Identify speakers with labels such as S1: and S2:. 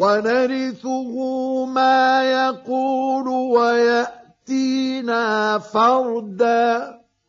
S1: ونرثه ما يقول ويأتينا فردا.